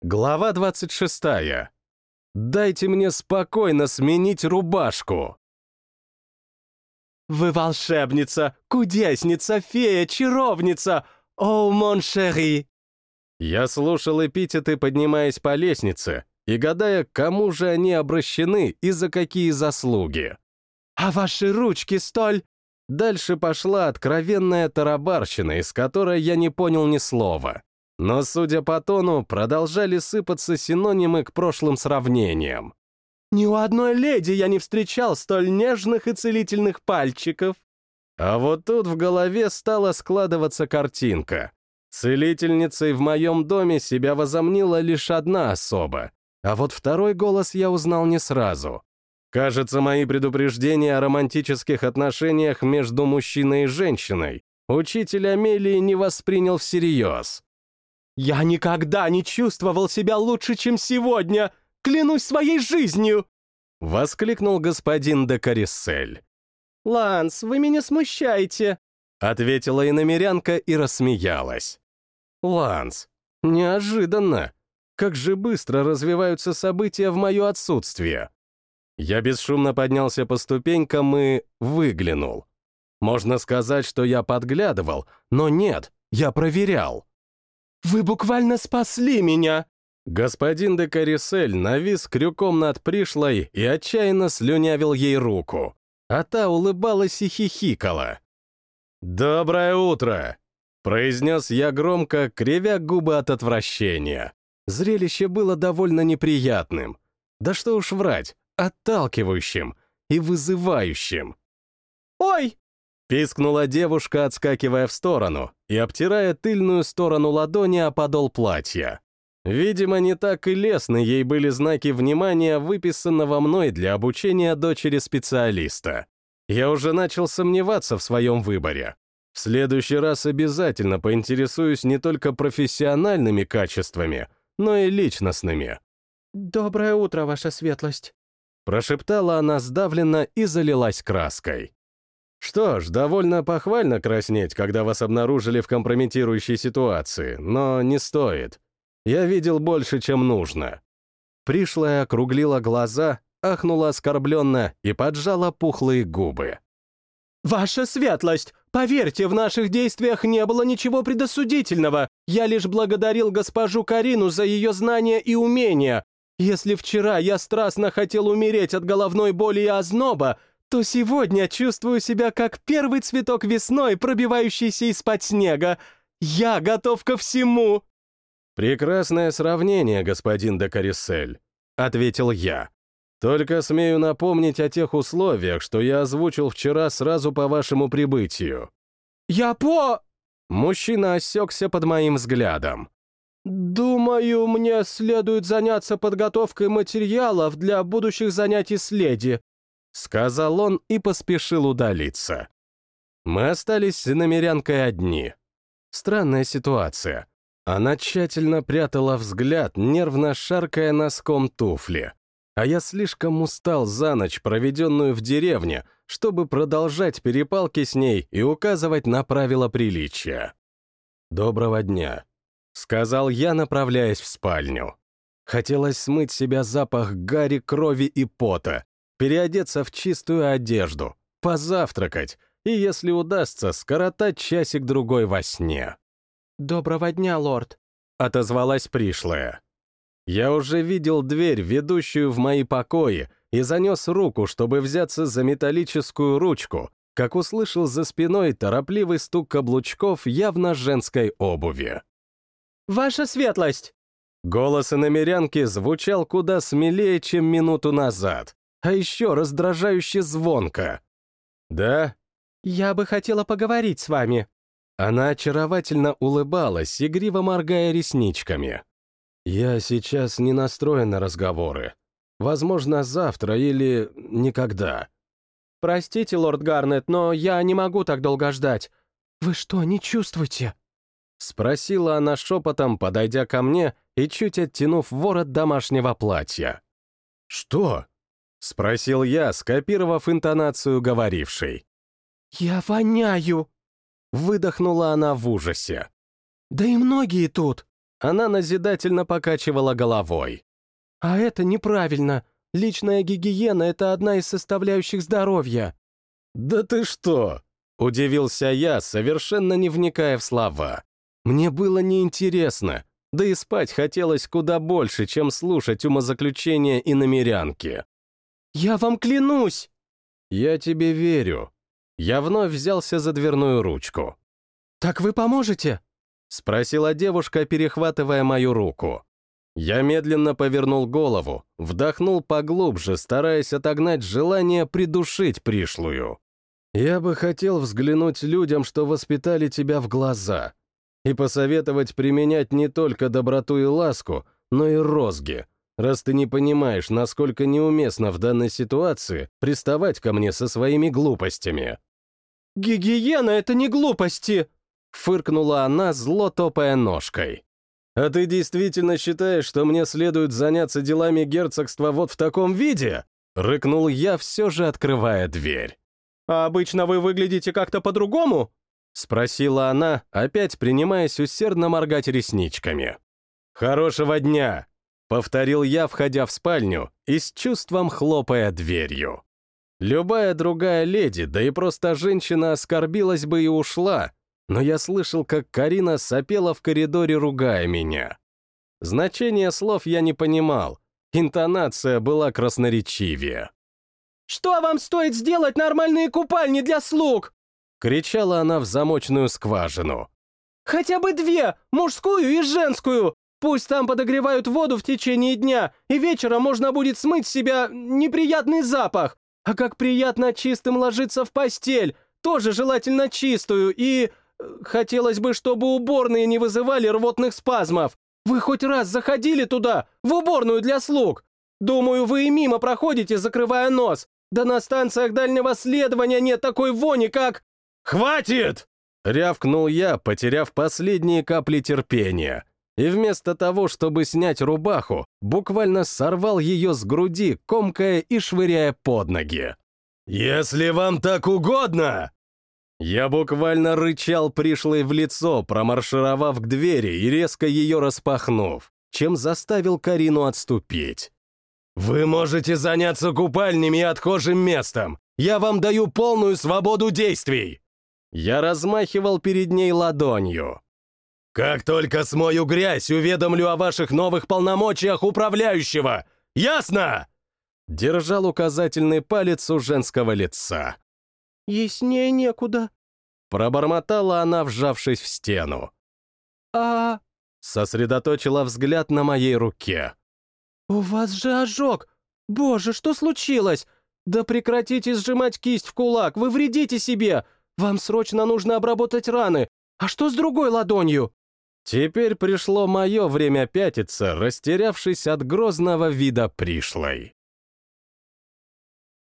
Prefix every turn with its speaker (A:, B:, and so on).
A: Глава 26. Дайте мне спокойно сменить рубашку.
B: «Вы волшебница, кудесница, фея, чаровница! О, мон шери!»
A: Я слушал эпитеты, поднимаясь по лестнице, и гадая, кому же они обращены и за какие заслуги.
B: «А ваши ручки столь...»
A: Дальше пошла откровенная тарабарщина, из которой я не понял ни слова. Но, судя по тону, продолжали сыпаться синонимы к прошлым сравнениям.
B: «Ни у одной леди я не встречал столь нежных и целительных пальчиков».
A: А вот тут в голове стала складываться картинка. Целительницей в моем доме себя возомнила лишь одна особа, а вот второй голос я узнал не сразу. Кажется, мои предупреждения о романтических отношениях между мужчиной и женщиной учитель Амелии не воспринял всерьез.
B: «Я никогда не чувствовал себя лучше, чем сегодня! Клянусь своей жизнью!»
A: — воскликнул господин де Карисель.
B: «Ланс, вы меня смущаете!»
A: — ответила иномерянка и рассмеялась. «Ланс, неожиданно! Как же быстро развиваются события в мое отсутствие!» Я бесшумно поднялся по ступенькам и выглянул. Можно сказать, что я подглядывал, но нет, я проверял.
B: «Вы буквально спасли меня!»
A: Господин де Карисель навис крюком над пришлой и отчаянно слюнявил ей руку, а та улыбалась и хихикала. «Доброе утро!» — произнес я громко, кривя губы от отвращения. Зрелище было довольно неприятным. Да что уж врать, отталкивающим и вызывающим.
B: «Ой!»
A: Пискнула девушка, отскакивая в сторону и обтирая тыльную сторону ладони о подол платья. Видимо, не так и лестны ей были знаки внимания, выписанного мной для обучения дочери специалиста. Я уже начал сомневаться в своем выборе. В следующий раз обязательно поинтересуюсь не только профессиональными качествами, но и личностными.
B: «Доброе утро, ваша светлость», —
A: прошептала она сдавленно и залилась краской. Что ж, довольно похвально краснеть, когда вас обнаружили в компрометирующей ситуации, но не стоит. Я видел больше, чем нужно. Пришлая округлила глаза, ахнула оскорбленно и поджала пухлые губы.
B: «Ваша светлость, поверьте, в наших действиях не было ничего предосудительного. Я лишь благодарил госпожу Карину за ее знания и умения. Если вчера я страстно хотел умереть от головной боли и озноба, то сегодня чувствую себя как первый цветок весной, пробивающийся из-под снега. Я готов ко всему!»
A: «Прекрасное сравнение, господин де Карисель», — ответил я. «Только смею напомнить о тех условиях, что я озвучил вчера сразу по вашему прибытию».
B: «Я по...»
A: Мужчина осекся под моим взглядом.
B: «Думаю, мне следует заняться подготовкой материалов для будущих занятий с леди.
A: — сказал он и поспешил удалиться. Мы остались с намерянкой одни. Странная ситуация. Она тщательно прятала взгляд, нервно шаркая носком туфли. А я слишком устал за ночь, проведенную в деревне, чтобы продолжать перепалки с ней и указывать на правила приличия. «Доброго дня», — сказал я, направляясь в спальню. Хотелось смыть себя запах гари, крови и пота, переодеться в чистую одежду, позавтракать и, если удастся, скоротать часик-другой во сне.
B: «Доброго дня, лорд», —
A: отозвалась пришлая. Я уже видел дверь, ведущую в мои покои, и занес руку, чтобы взяться за металлическую ручку, как услышал за спиной торопливый стук каблучков явно женской обуви.
B: «Ваша светлость!»
A: Голос иномерянки звучал куда смелее, чем минуту назад а еще раздражающе звонко. «Да?»
B: «Я бы хотела поговорить с вами».
A: Она очаровательно улыбалась, игриво моргая ресничками. «Я сейчас не настроен на разговоры. Возможно, завтра или никогда».
B: «Простите, лорд Гарнет, но я не могу так долго ждать. Вы что, не чувствуете?»
A: Спросила она шепотом, подойдя ко мне и чуть оттянув ворот домашнего платья. «Что?» — спросил я, скопировав интонацию говорившей.
B: «Я воняю!»
A: — выдохнула она в ужасе.
B: «Да и многие тут!»
A: Она назидательно покачивала головой.
B: «А это неправильно. Личная гигиена — это одна из составляющих здоровья».
A: «Да ты что?» — удивился я, совершенно не вникая в слова. Мне было неинтересно, да и спать хотелось куда больше, чем слушать умозаключения и намерянки.
B: «Я вам клянусь!»
A: «Я тебе верю». Я вновь взялся за дверную ручку.
B: «Так вы поможете?»
A: — спросила девушка, перехватывая мою руку. Я медленно повернул голову, вдохнул поглубже, стараясь отогнать желание придушить пришлую. «Я бы хотел взглянуть людям, что воспитали тебя в глаза, и посоветовать применять не только доброту и ласку, но и розги, раз ты не понимаешь, насколько неуместно в данной ситуации приставать ко мне со своими глупостями».
B: «Гигиена — это не глупости!»
A: — фыркнула она, зло топая ножкой. «А ты действительно считаешь, что мне следует заняться делами герцогства вот в таком виде?» — рыкнул я, все же открывая дверь.
B: «А обычно вы выглядите как-то по-другому?»
A: — спросила она, опять принимаясь усердно моргать ресничками. «Хорошего дня!» — повторил я, входя в спальню и с чувством хлопая дверью. Любая другая леди, да и просто женщина оскорбилась бы и ушла, но я слышал, как Карина сопела в коридоре, ругая меня. Значение слов я не понимал, интонация была красноречивее.
B: «Что вам стоит сделать нормальные купальни для слуг?»
A: кричала она в замочную скважину.
B: «Хотя бы две, мужскую и женскую! Пусть там подогревают воду в течение дня, и вечером можно будет смыть с себя неприятный запах. А как приятно чистым ложиться в постель, тоже желательно чистую, и... Хотелось бы, чтобы уборные не вызывали рвотных спазмов. Вы хоть раз заходили туда, в уборную для слуг? Думаю, вы и мимо проходите, закрывая нос. Да на станциях дальнего следования нет такой вони, как...
A: «Хватит!» — рявкнул я, потеряв последние капли терпения. И вместо того, чтобы снять рубаху, буквально сорвал ее с груди, комкая и швыряя под ноги. «Если вам так угодно!» Я буквально рычал пришлой в лицо, промаршировав к двери и резко ее распахнув, чем заставил Карину отступить. «Вы можете заняться купальнями и отхожим местом. Я вам даю полную свободу действий!» Я размахивал перед ней ладонью. «Как только смою грязь, уведомлю о ваших новых полномочиях управляющего! Ясно?» Держал указательный палец у женского лица.
B: «Яснее некуда», —
A: пробормотала она, вжавшись в стену.
B: «А...»
A: — сосредоточила взгляд на моей руке.
B: «У вас же ожог! Боже, что случилось? Да прекратите сжимать кисть в кулак, вы вредите себе! Вам срочно нужно обработать раны! А что с другой ладонью?»
A: Теперь пришло мое время пятиться, растерявшись от грозного вида пришлой.